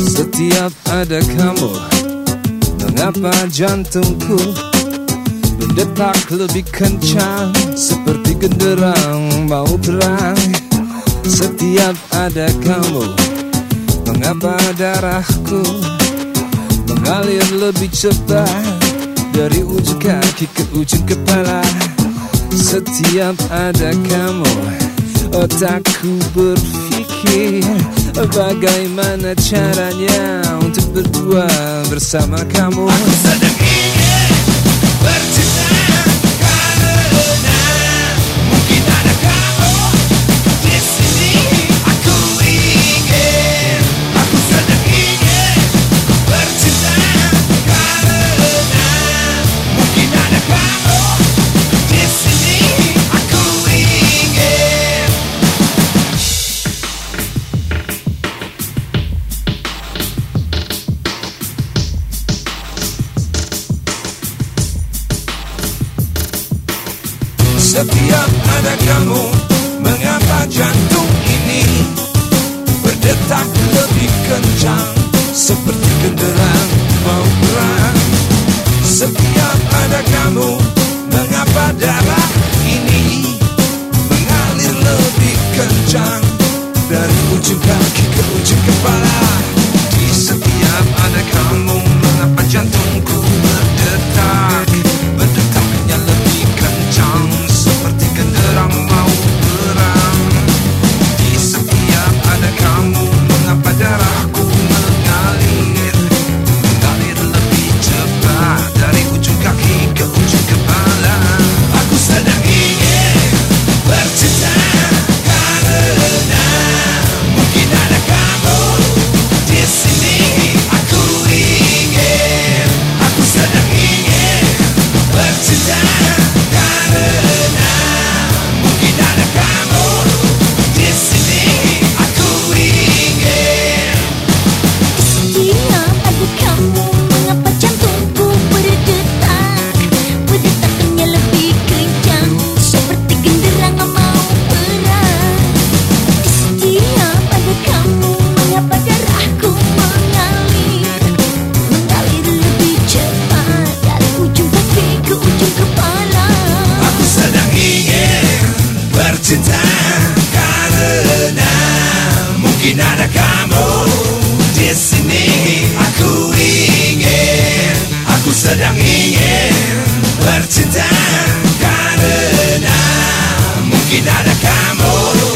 Setiap ada kamu Mengapa jantungku Berdetak lebih kencang Seperti genderang mau perang? Setiap ada kamu Mengapa darahku Mengalir lebih cepat Dari ujung kaki ke ujung kepala. Setiap ada kamu Otakku berpikir Bagaimana caranya untuk berdua bersama kamu. Aku sedang ingin Setiap ada kamu Mengapa jantung ini Berdetak lebih kencang Seperti genderang mau perang? Setiap ada kamu Mengapa darah ini Mengalir lebih kencang Dari ujung kaki bercinta karena mungkin ada kamu di sini. Aku ingin, aku sedang ingin bercinta karena mungkin ada kamu.